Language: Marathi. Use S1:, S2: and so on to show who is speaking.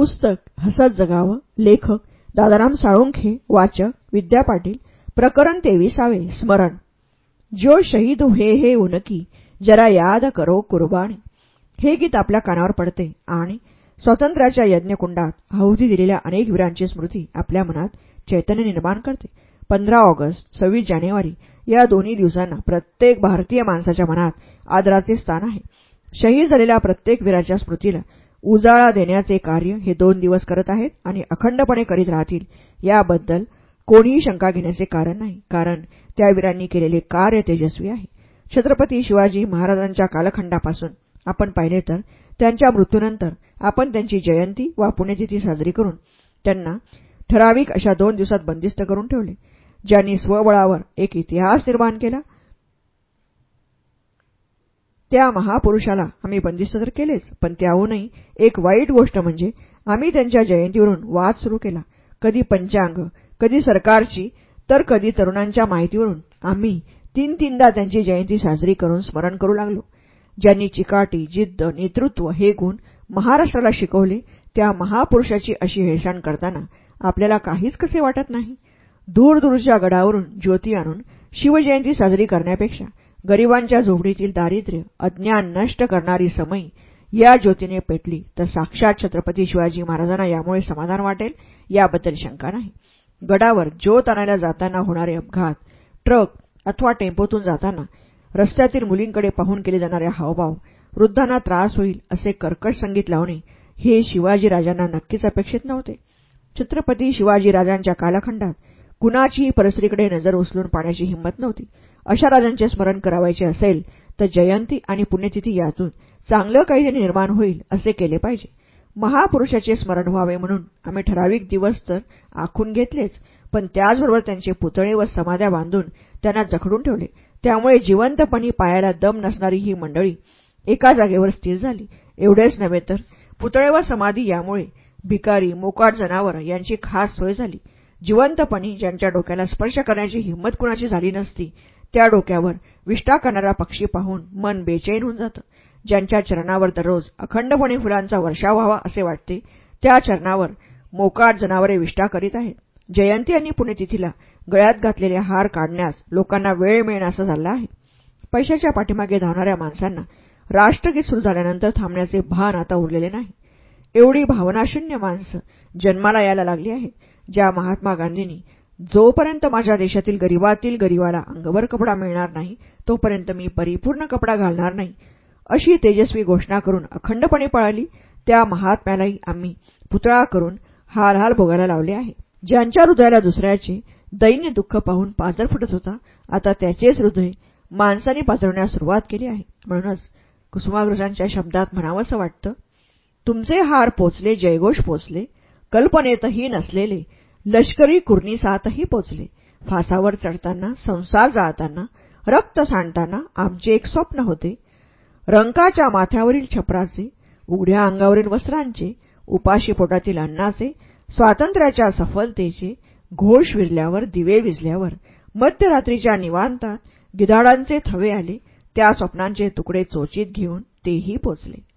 S1: पुस्तक हसत जगावं लेखक दादाराम साळुंखे वाचक विद्या पाटील प्रकरण तेविसावे स्मरण. जो शहीद हुए हे उनकी जरा याद करो कुर्बानी. हे गीत आपल्या कानावर पडते आणि स्वातंत्र्याच्या यज्ञकुंडात आहुती दिलेल्या अनेक वीरांची स्मृती आपल्या मनात चैतन्य निर्माण करते. पंधरा ऑगस्ट सव्वीस जानेवारी या दोन्ही दिवसांना प्रत्येक भारतीय माणसाच्या मनात आदराचे स्थान आहे. शहीद झालेल्या प्रत्येक वीराच्या स्मृतीला उजाळा देण्याचे कार्य हे दोन दिवस करत आहेत आणि अखंडपणे करीत राहतील. याबद्दल कोणीही शंका घेण्याचे कारण नाही कारण त्या वीरांनी केलेले कार्य तेजस्वी आहे. छत्रपती शिवाजी महाराजांच्या कालखंडापासून आपण पाहिले तर त्यांच्या मृत्यूनंतर आपण त्यांची जयंती वा पुण्यतिथी साजरी करून त्यांना ठराविक अशा दोन दिवसात बंदिस्त करून ठेवले ज्यांनी स्वबळावर एक इतिहास निर्माण केला त्या महापुरुषाला आम्ही बंदिस्त तर केलेच पण त्याहूनही एक वाईट गोष्ट म्हणजे आम्ही त्यांच्या जयंतीवरून वाद सुरू केला. कधी पंचांग कधी सरकारची तर कधी तरुणांच्या माहितीवरून आम्ही तीन तीनदा त्यांची जयंती साजरी करून स्मरण करू लागलो. ज्यांनी चिकाटी जिद्द नेतृत्व हे गुण महाराष्ट्राला शिकवले त्या महापुरुषाची अशी हेळसाण करताना आपल्याला काहीच कसे वाटत नाही. दूरदूरच्या गडावरून ज्योती आणून शिवजयंती साजरी करण्यापेक्षा गरिबांच्या झोपडीतील दारिद्र्य अज्ञान नष्ट करणारी समयी या ज्योतीने पेटली. तर साक्षात छत्रपती शिवाजी महाराजांना यामुळे समाधान वाटेल याबद्दल शंका नाही. गडावर ज्योत आणायला जाताना होणारे अपघात ट्रक अथवा टेम्पोतून जाताना रस्त्यातील मुलींकडे पाहून केले जाणारे हावभाव वृद्धांना त्रास होईल असे कर्कश संगीत लावणे हे शिवाजीराजांना नक्कीच अपेक्षित नव्हते. छत्रपती शिवाजीराजांच्या कालखंडात कुणाचीही परिस्थितीकडे नजर उचलून पाण्याची हिंमत नव्हती. अशा राजांचे स्मरण करावायचे असेल तर जयंती आणि पुण्यतिथी यातून चांगलं काही निर्माण होईल असे केले पाहिजे. महापुरुषाचे स्मरण व्हावे म्हणून आम्ही ठराविक दिवस तर आखून घेतलेच पण त्याचबरोबर त्यांचे पुतळे व समाध्या बांधून त्यांना जखडून ठेवले. त्यामुळे जिवंतपणी पायाला दम नसणारी ही मंडळी एका जागेवर स्थिर झाली. एवढेच नव्हे तर पुतळे व समाधी यामुळे भिकारी मोकाट जनावर यांची खास सोय झाली. जिवंतपणी ज्यांच्या डोक्याला स्पर्श करण्याची हिंमत कुणाची झाली नसती त्या डोक्यावर विष्ठा करणारा पक्षी पाहून मन बेचैन होऊन जातं. ज्यांच्या चरणावर दररोज अखंडपणे फुलांचा वर्षाव व्हावा असे वाटते त्या चरणावर मोकाट जनावरे विष्ठा करीत आहेत. जयंती आणि पुण्यतिथीला गळ्यात घातलेले हार काढण्यास लोकांना वेळ मिळण्याचं झालं आहे. पैशाच्या पाठीमागे धावणाऱ्या माणसांना राष्ट्रगीत सुरू झाल्यानंतर थांबण्याचे भान आता उरलेले नाही. एवढी भावनाशून्य माणसं जन्माला यायला लागली आहेत ज्या महात्मा गांधींनी जोपर्यंत माझ्या देशातील गरीबातील गरीबाला अंगभर कपडा मिळणार नाही तोपर्यंत मी परिपूर्ण कपडा घालणार नाही अशी तेजस्वी घोषणा करून अखंडपणे पळाली. त्या महात्म्यालाही आम्ही पुतळा करून हाल हाल भोगायला लावले आहे. ज्यांच्या हृदयाला दुसऱ्याचे दैन्य दुःख पाहून पाजर फुटत होता आता त्याचेच हृदय माणसाने पाजरण्यास सुरुवात केली आहे. म्हणूनच कुसुमाग्रजांच्या शब्दात म्हणावंसं वाटतं तुमचे हार पोचले जयघोष पोचले कल्पनेतही नसलेले लष्करी कुर्निसातही पोचले. फासावर चढताना संसार जाळताना रक्त सांडताना आमचे एक स्वप्न होते. रंकाच्या माथ्यावरील छपराचे उघड्या अंगावरील वस्त्रांचे उपाशी पोटातील अन्नाचे स्वातंत्र्याच्या सफलतेचे घोष विरल्यावर दिवे विजल्यावर मध्यरात्रीच्या निवांतात गिधाडांचे थवे आले त्या स्वप्नांचे तुकडे चोचीत घेऊन तेही पोचले.